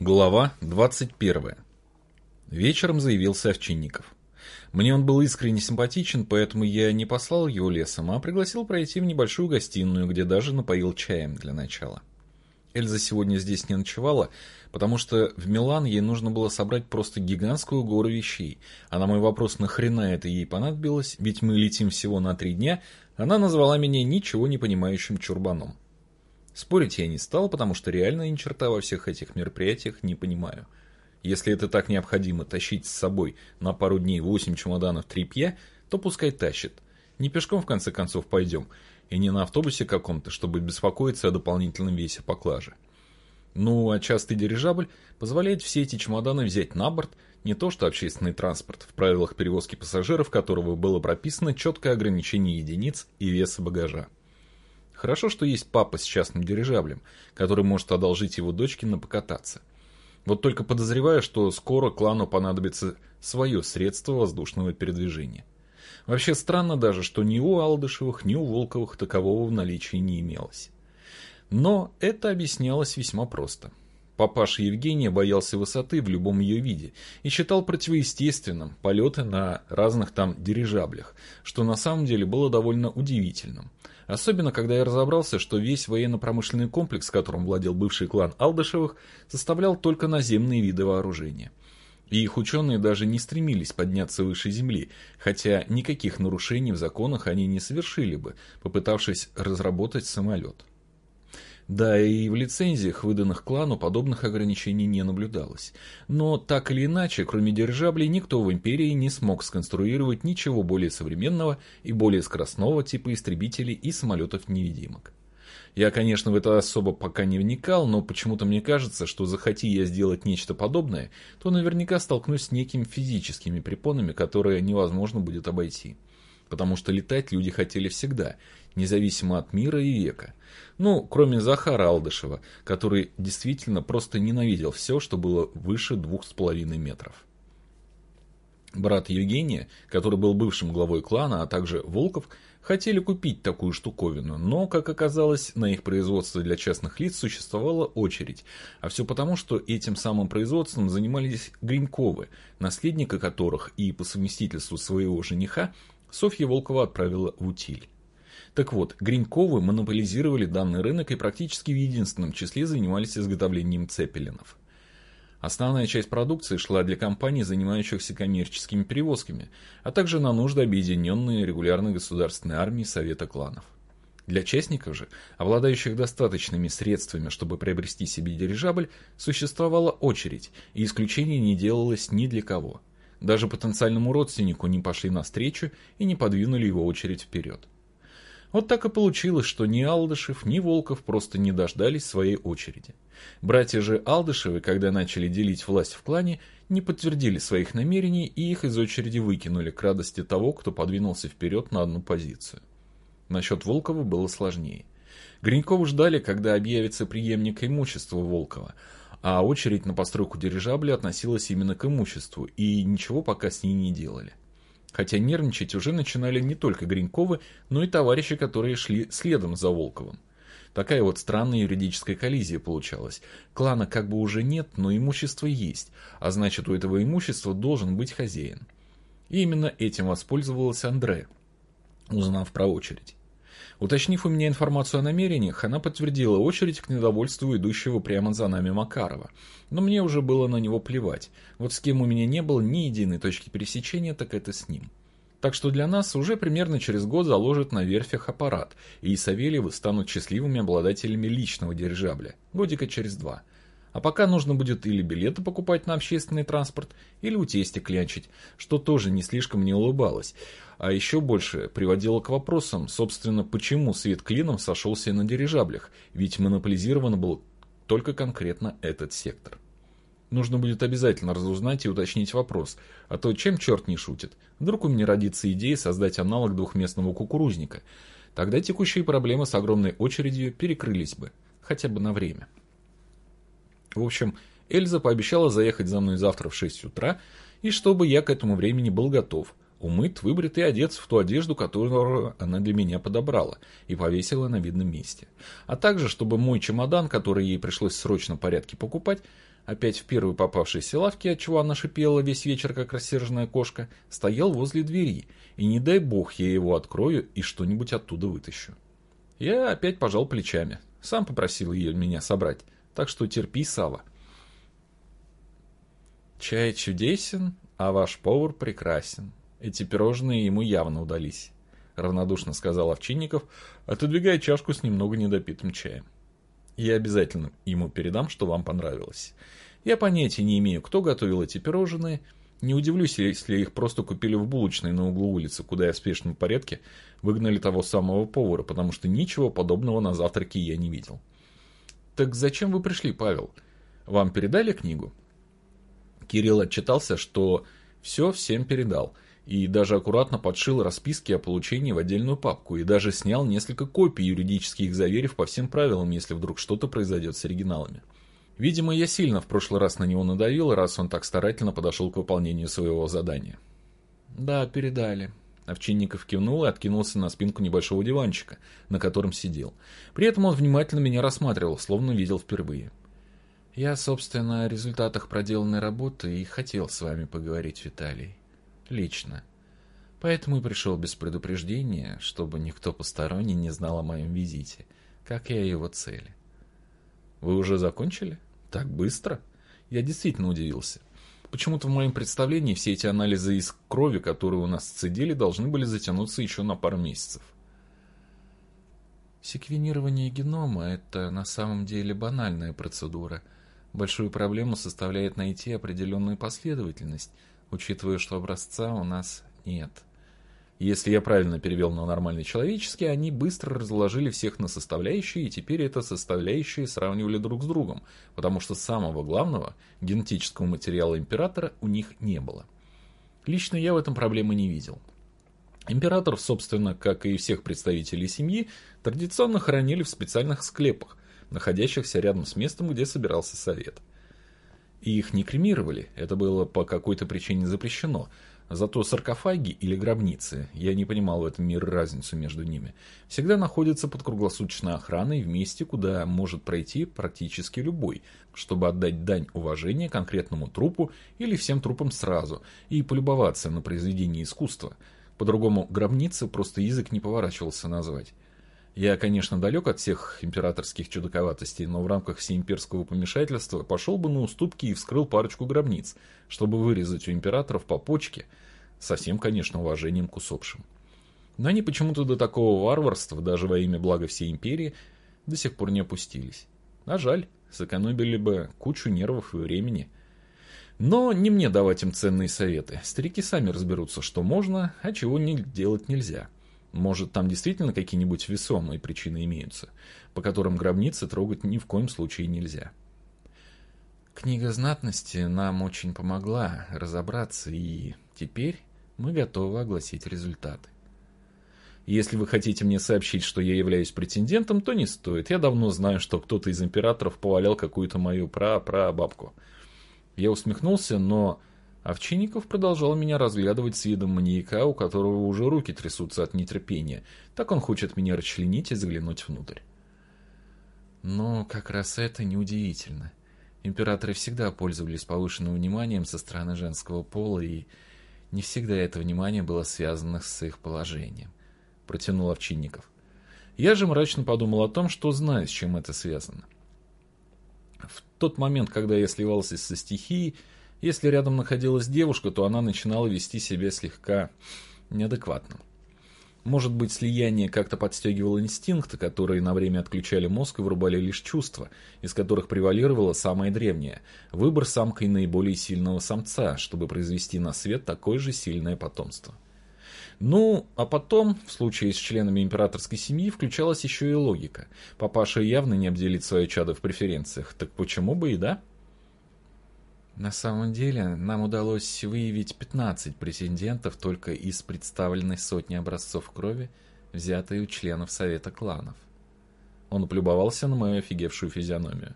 Глава 21. Вечером заявился Овчинников. Мне он был искренне симпатичен, поэтому я не послал его лесом, а пригласил пройти в небольшую гостиную, где даже напоил чаем для начала. Эльза сегодня здесь не ночевала, потому что в Милан ей нужно было собрать просто гигантскую гору вещей, а на мой вопрос, нахрена это ей понадобилось, ведь мы летим всего на три дня, она назвала меня ничего не понимающим чурбаном. Спорить я не стал, потому что реально ни черта во всех этих мероприятиях не понимаю. Если это так необходимо тащить с собой на пару дней 8 чемоданов тряпья, то пускай тащит. Не пешком в конце концов пойдем, и не на автобусе каком-то, чтобы беспокоиться о дополнительном весе поклажи. Ну, а частый дирижабль позволяет все эти чемоданы взять на борт, не то что общественный транспорт, в правилах перевозки пассажиров которого было прописано четкое ограничение единиц и веса багажа. Хорошо, что есть папа с частным дирижаблем, который может одолжить его дочке на покататься. Вот только подозреваю, что скоро клану понадобится свое средство воздушного передвижения. Вообще странно даже, что ни у Алдышевых, ни у Волковых такового в наличии не имелось. Но это объяснялось весьма просто – Папаша Евгения боялся высоты в любом ее виде и считал противоестественным полеты на разных там дирижаблях, что на самом деле было довольно удивительным. Особенно, когда я разобрался, что весь военно-промышленный комплекс, которым владел бывший клан Алдышевых, составлял только наземные виды вооружения. И их ученые даже не стремились подняться выше Земли, хотя никаких нарушений в законах они не совершили бы, попытавшись разработать самолет. Да и в лицензиях, выданных клану, подобных ограничений не наблюдалось. Но так или иначе, кроме дирижаблей, никто в Империи не смог сконструировать ничего более современного и более скоростного типа истребителей и самолетов-невидимок. Я, конечно, в это особо пока не вникал, но почему-то мне кажется, что захоти я сделать нечто подобное, то наверняка столкнусь с некими физическими препонами, которые невозможно будет обойти потому что летать люди хотели всегда, независимо от мира и века. Ну, кроме Захара Алдышева, который действительно просто ненавидел все, что было выше двух с половиной метров. Брат Евгения, который был бывшим главой клана, а также Волков, хотели купить такую штуковину, но, как оказалось, на их производство для частных лиц существовала очередь, а все потому, что этим самым производством занимались Гриньковы, наследника которых и по совместительству своего жениха Софья Волкова отправила в утиль. Так вот, Гриньковы монополизировали данный рынок и практически в единственном числе занимались изготовлением цепелинов. Основная часть продукции шла для компаний, занимающихся коммерческими перевозками, а также на нужды объединенной регулярной государственной армии Совета кланов. Для частников же, обладающих достаточными средствами, чтобы приобрести себе дирижабль, существовала очередь, и исключения не делалось ни для кого – даже потенциальному родственнику не пошли навстречу и не подвинули его очередь вперед. Вот так и получилось, что ни Алдышев, ни Волков просто не дождались своей очереди. Братья же Алдышевы, когда начали делить власть в клане, не подтвердили своих намерений и их из очереди выкинули к радости того, кто подвинулся вперед на одну позицию. Насчет Волкова было сложнее. Гринькову ждали, когда объявится преемник имущества Волкова, а очередь на постройку дирижабля относилась именно к имуществу, и ничего пока с ней не делали. Хотя нервничать уже начинали не только Гриньковы, но и товарищи, которые шли следом за Волковым. Такая вот странная юридическая коллизия получалась. Клана как бы уже нет, но имущество есть, а значит у этого имущества должен быть хозяин. И именно этим воспользовалась Андре, узнав про очередь. Уточнив у меня информацию о намерениях, она подтвердила очередь к недовольству идущего прямо за нами Макарова. Но мне уже было на него плевать. Вот с кем у меня не было ни единой точки пересечения, так это с ним. Так что для нас уже примерно через год заложат на верфях аппарат, и Савельевы станут счастливыми обладателями личного дирижабля, годика через два. А пока нужно будет или билеты покупать на общественный транспорт, или у тестя клянчить, что тоже не слишком не улыбалось. А еще больше приводило к вопросам, собственно, почему свет клином сошелся на дирижаблях, ведь монополизирован был только конкретно этот сектор. Нужно будет обязательно разузнать и уточнить вопрос, а то чем черт не шутит. Вдруг у меня родится идея создать аналог двухместного кукурузника. Тогда текущие проблемы с огромной очередью перекрылись бы, хотя бы на время. В общем, Эльза пообещала заехать за мной завтра в 6 утра, и чтобы я к этому времени был готов. умыт, выбрит и одет в ту одежду, которую она для меня подобрала и повесила на видном месте. А также, чтобы мой чемодан, который ей пришлось в порядке покупать, опять в первой попавшейся лавке, от чего она шипела весь вечер, как рассерженная кошка, стоял возле двери, и не дай бог я его открою и что-нибудь оттуда вытащу. Я опять пожал плечами. Сам попросил ее меня собрать, так что терпи, Сава. Чай чудесен, а ваш повар прекрасен. Эти пирожные ему явно удались, равнодушно сказал Овчинников, отодвигая чашку с немного недопитым чаем. Я обязательно ему передам, что вам понравилось. Я понятия не имею, кто готовил эти пирожные. Не удивлюсь, если их просто купили в булочной на углу улицы, куда я в спешном порядке выгнали того самого повара, потому что ничего подобного на завтраке я не видел. Так зачем вы пришли, Павел? Вам передали книгу? Кирилл отчитался, что все всем передал, и даже аккуратно подшил расписки о получении в отдельную папку, и даже снял несколько копий, юридически их заверив по всем правилам, если вдруг что-то произойдет с оригиналами. Видимо, я сильно в прошлый раз на него надавил, раз он так старательно подошел к выполнению своего задания. «Да, передали». Овчинников кивнул и откинулся на спинку небольшого диванчика, на котором сидел. При этом он внимательно меня рассматривал, словно видел впервые. «Я, собственно, о результатах проделанной работы и хотел с вами поговорить, Виталий лично. Поэтому и пришел без предупреждения, чтобы никто посторонний не знал о моем визите, как и о его цели. Вы уже закончили? Так быстро? Я действительно удивился. Почему-то в моем представлении все эти анализы из крови, которые у нас сцедили, должны были затянуться еще на пару месяцев. Секвенирование генома – это на самом деле банальная процедура. Большую проблему составляет найти определенную последовательность – учитывая, что образца у нас нет. Если я правильно перевел на нормальный человеческий, они быстро разложили всех на составляющие, и теперь это составляющие сравнивали друг с другом, потому что самого главного, генетического материала императора, у них не было. Лично я в этом проблемы не видел. Императоров, собственно, как и всех представителей семьи, традиционно хоронили в специальных склепах, находящихся рядом с местом, где собирался совет – и их не кремировали, это было по какой-то причине запрещено. Зато саркофаги или гробницы, я не понимал в этом мире разницу между ними, всегда находятся под круглосуточной охраной в месте, куда может пройти практически любой, чтобы отдать дань уважения конкретному трупу или всем трупам сразу и полюбоваться на произведение искусства. По-другому гробницы просто язык не поворачивался назвать. Я, конечно, далек от всех императорских чудаковатостей, но в рамках всеимперского помешательства пошел бы на уступки и вскрыл парочку гробниц, чтобы вырезать у императоров по почке, со всем, конечно, уважением к усопшим. Но они почему-то до такого варварства, даже во имя блага всей империи, до сих пор не опустились. А жаль, сэкономили бы кучу нервов и времени. Но не мне давать им ценные советы. Старики сами разберутся, что можно, а чего не делать нельзя. Может, там действительно какие-нибудь весомые причины имеются, по которым гробницы трогать ни в коем случае нельзя. Книга знатности нам очень помогла разобраться, и теперь мы готовы огласить результаты. Если вы хотите мне сообщить, что я являюсь претендентом, то не стоит. Я давно знаю, что кто-то из императоров повалял какую-то мою пра-пра-бабку. Я усмехнулся, но Овчинников продолжал меня разглядывать с видом маньяка, у которого уже руки трясутся от нетерпения. Так он хочет меня расчленить и заглянуть внутрь. Но как раз это неудивительно. Императоры всегда пользовались повышенным вниманием со стороны женского пола, и не всегда это внимание было связано с их положением. Протянул Овчинников. Я же мрачно подумал о том, что знаю, с чем это связано. В тот момент, когда я сливался со стихией, если рядом находилась девушка, то она начинала вести себя слегка неадекватно. Может быть, слияние как-то подстегивало инстинкты, которые на время отключали мозг и вырубали лишь чувства, из которых превалировало самое древнее – выбор самкой наиболее сильного самца, чтобы произвести на свет такое же сильное потомство. Ну, а потом, в случае с членами императорской семьи, включалась еще и логика. Папаша явно не обделит свое чадо в преференциях, так почему бы и да? На самом деле, нам удалось выявить 15 претендентов только из представленной сотни образцов крови, взятой у членов Совета кланов. Он оплюбовался на мою офигевшую физиономию.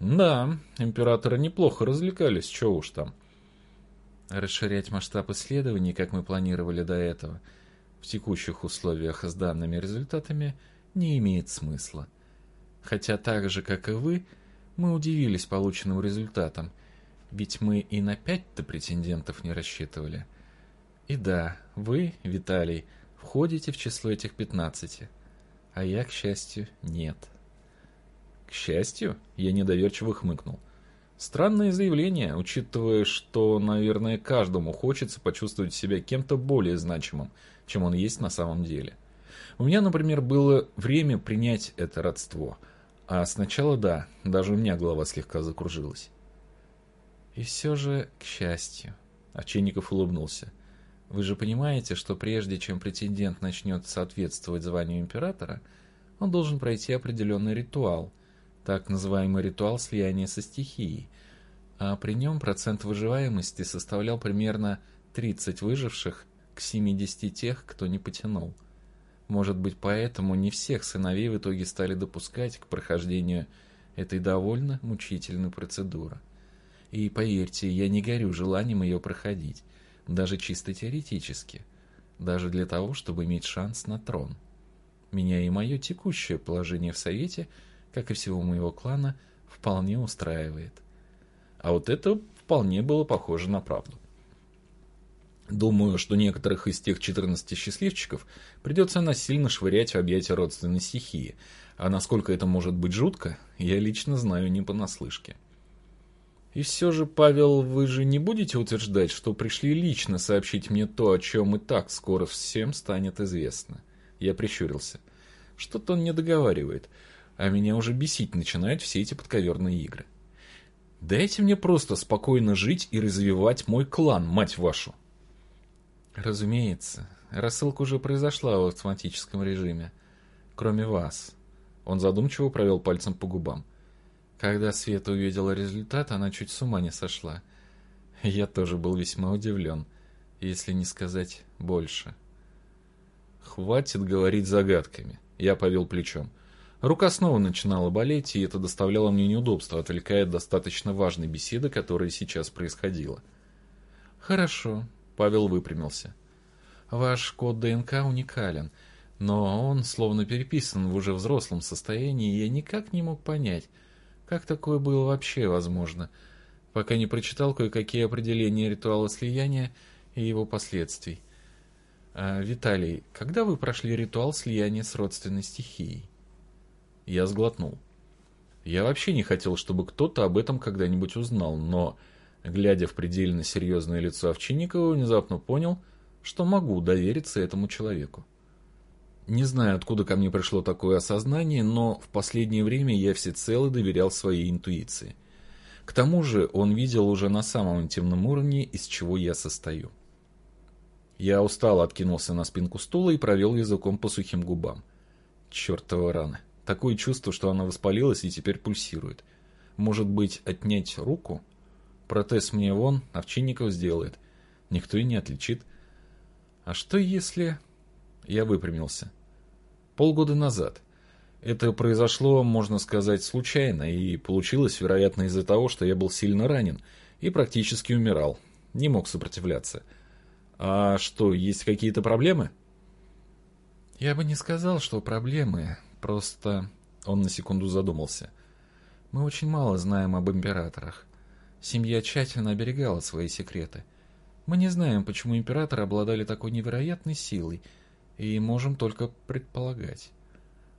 Да, императоры неплохо развлекались, чего уж там. Расширять масштаб исследований, как мы планировали до этого, в текущих условиях с данными результатами, не имеет смысла. Хотя так же, как и вы, мы удивились полученным результатом, ведь мы и на пять-то претендентов не рассчитывали. И да, вы, Виталий, входите в число этих пятнадцати, а я, к счастью, нет. К счастью, я недоверчиво хмыкнул. Странное заявление, учитывая, что, наверное, каждому хочется почувствовать себя кем-то более значимым, чем он есть на самом деле. У меня, например, было время принять это родство. А сначала, да, даже у меня голова слегка закружилась. И все же, к счастью, Овчинников улыбнулся. Вы же понимаете, что прежде чем претендент начнет соответствовать званию императора, он должен пройти определенный ритуал – так называемый ритуал слияния со стихией, а при нем процент выживаемости составлял примерно 30 выживших к 70 тех, кто не потянул. Может быть, поэтому не всех сыновей в итоге стали допускать к прохождению этой довольно мучительной процедуры. И поверьте, я не горю желанием ее проходить, даже чисто теоретически, даже для того, чтобы иметь шанс на трон. Меня и мое текущее положение в Совете – как и всего моего клана, вполне устраивает. А вот это вполне было похоже на правду. Думаю, что некоторых из тех 14 счастливчиков придется насильно швырять в объятия родственной стихии, а насколько это может быть жутко, я лично знаю не понаслышке. И все же, Павел, вы же не будете утверждать, что пришли лично сообщить мне то, о чем и так скоро всем станет известно? Я прищурился. Что-то он не договаривает а меня уже бесить начинают все эти подковерные игры. Дайте мне просто спокойно жить и развивать мой клан, мать вашу. Разумеется, рассылка уже произошла в автоматическом режиме. Кроме вас. Он задумчиво провел пальцем по губам. Когда Света увидела результат, она чуть с ума не сошла. Я тоже был весьма удивлен, если не сказать больше. Хватит говорить загадками. Я повел плечом. Рука снова начинала болеть, и это доставляло мне неудобства, отвлекая от достаточно важной беседы, которая сейчас происходила. «Хорошо», — Павел выпрямился. «Ваш код ДНК уникален, но он словно переписан в уже взрослом состоянии, и я никак не мог понять, как такое было вообще возможно, пока не прочитал кое-какие определения ритуала слияния и его последствий. А, Виталий, когда вы прошли ритуал слияния с родственной стихией?» Я сглотнул. Я вообще не хотел, чтобы кто-то об этом когда-нибудь узнал, но, глядя в предельно серьезное лицо Овчинникова, внезапно понял, что могу довериться этому человеку. Не знаю, откуда ко мне пришло такое осознание, но в последнее время я всецело доверял своей интуиции. К тому же он видел уже на самом интимном уровне, из чего я состою. Я устало откинулся на спинку стула и провел языком по сухим губам. Чертова рана. Такое чувство, что она воспалилась и теперь пульсирует. Может быть, отнять руку? Протез мне вон, Овчинников сделает. Никто и не отличит. А что если... Я выпрямился. Полгода назад. Это произошло, можно сказать, случайно, и получилось, вероятно, из-за того, что я был сильно ранен и практически умирал. Не мог сопротивляться. А что, есть какие-то проблемы? Я бы не сказал, что проблемы. Просто он на секунду задумался. Мы очень мало знаем об императорах. Семья тщательно оберегала свои секреты. Мы не знаем, почему императоры обладали такой невероятной силой, и можем только предполагать.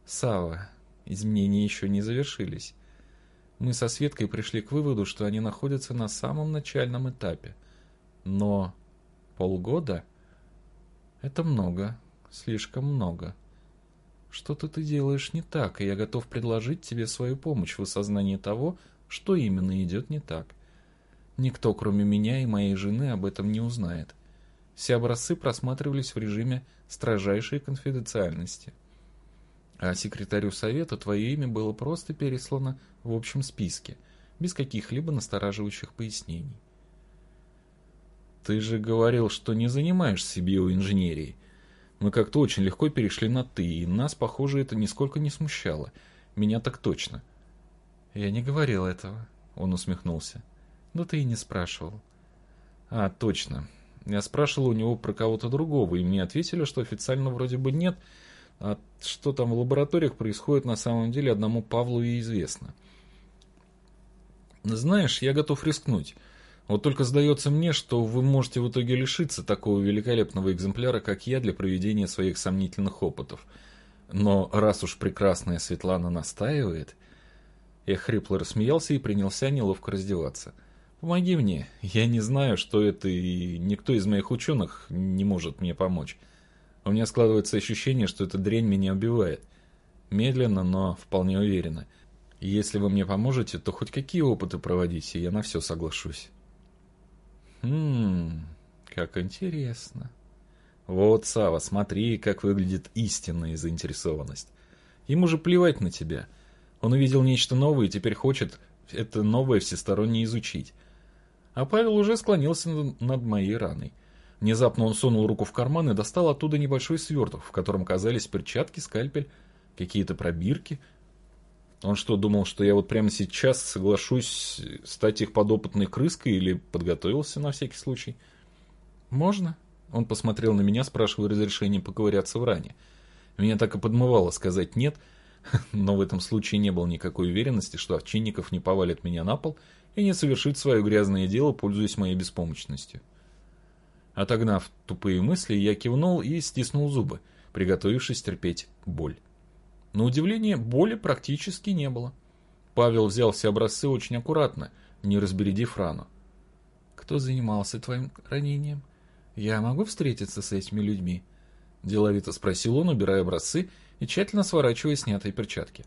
Сава, изменения еще не завершились. Мы со Светкой пришли к выводу, что они находятся на самом начальном этапе. Но полгода — это много, слишком много. Что-то ты делаешь не так, и я готов предложить тебе свою помощь в осознании того, что именно идет не так. Никто, кроме меня и моей жены, об этом не узнает. Все образцы просматривались в режиме строжайшей конфиденциальности. А секретарю совета твое имя было просто переслано в общем списке, без каких-либо настораживающих пояснений. Ты же говорил, что не занимаешься биоинженерией. Мы как-то очень легко перешли на «ты», и нас, похоже, это нисколько не смущало. Меня так точно. «Я не говорил этого», — он усмехнулся. «Да ты и не спрашивал. А, точно. Я спрашивал у него про кого-то другого, и мне ответили, что официально вроде бы нет, а что там в лабораториях происходит на самом деле одному Павлу и известно. Знаешь, я готов рискнуть. Вот только сдается мне, что вы можете в итоге лишиться такого великолепного экземпляра, как я, для проведения своих сомнительных опытов. Но раз уж прекрасная Светлана настаивает... Я хрипло рассмеялся и принялся неловко раздеваться. «Помоги мне. Я не знаю, что это, и никто из моих ученых не может мне помочь. У меня складывается ощущение, что эта дрянь меня убивает. Медленно, но вполне уверенно. Если вы мне поможете, то хоть какие опыты проводите, я на все соглашусь». «Хм, как интересно». Вот, Сава, смотри, как выглядит истинная заинтересованность. Ему же плевать на тебя. Он увидел нечто новое и теперь хочет это новое всесторонне изучить. А Павел уже склонился над моей раной. Внезапно он сунул руку в карман и достал оттуда небольшой сверток, в котором казались перчатки, скальпель, какие-то пробирки. Он что, думал, что я вот прямо сейчас соглашусь стать их подопытной крыской или подготовился на всякий случай? Можно? Он посмотрел на меня, спрашивая разрешения поковыряться в ране. Меня так и подмывало сказать «нет», но в этом случае не было никакой уверенности, что Овчинников не повалит меня на пол и не совершит свое грязное дело, пользуясь моей беспомощностью. Отогнав тупые мысли, я кивнул и стиснул зубы, приготовившись терпеть боль. На удивление, боли практически не было. Павел взял все образцы очень аккуратно, не разбередив рану. «Кто занимался твоим ранением?» «Я могу встретиться с этими людьми?» Деловито спросил он, убирая образцы и тщательно сворачивая снятые перчатки.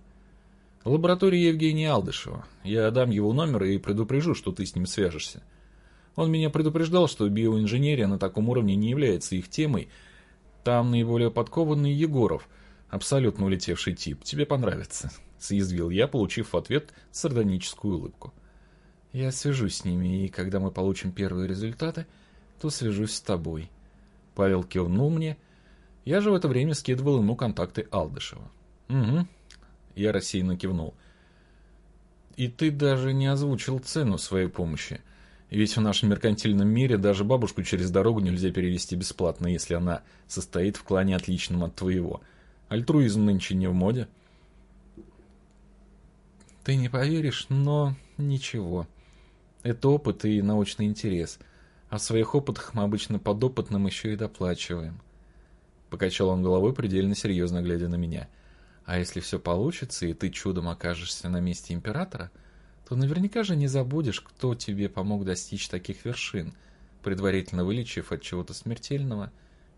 «Лаборатория Евгения Алдышева. Я дам его номер и предупрежу, что ты с ним свяжешься. Он меня предупреждал, что биоинженерия на таком уровне не является их темой. Там наиболее подкованный Егоров, абсолютно улетевший тип. Тебе понравится», — съязвил я, получив в ответ сардоническую улыбку. «Я свяжусь с ними, и когда мы получим первые результаты, то свяжусь с тобой. Павел кивнул мне. Я же в это время скидывал ему контакты Алдышева. Угу. Я рассеянно кивнул. И ты даже не озвучил цену своей помощи. Ведь в нашем меркантильном мире даже бабушку через дорогу нельзя перевести бесплатно, если она состоит в клане отличном от твоего. Альтруизм нынче не в моде. Ты не поверишь, но ничего. Это опыт и научный интерес. А своих опытах мы обычно подопытным еще и доплачиваем. Покачал он головой, предельно серьезно глядя на меня. А если все получится, и ты чудом окажешься на месте императора, то наверняка же не забудешь, кто тебе помог достичь таких вершин, предварительно вылечив от чего-то смертельного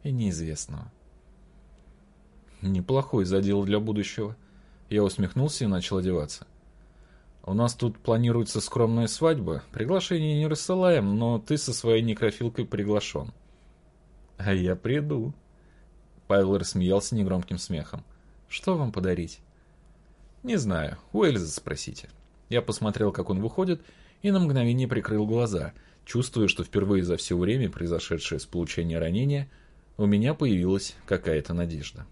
и неизвестного. Неплохой задел для будущего. Я усмехнулся и начал одеваться. У нас тут планируется скромная свадьба. Приглашение не рассылаем, но ты со своей некрофилкой приглашен. А я приду. Павел рассмеялся негромким смехом. Что вам подарить? Не знаю. У Эльзы спросите. Я посмотрел, как он выходит, и на мгновение прикрыл глаза, чувствуя, что впервые за все время, произошедшее с получения ранения, у меня появилась какая-то надежда.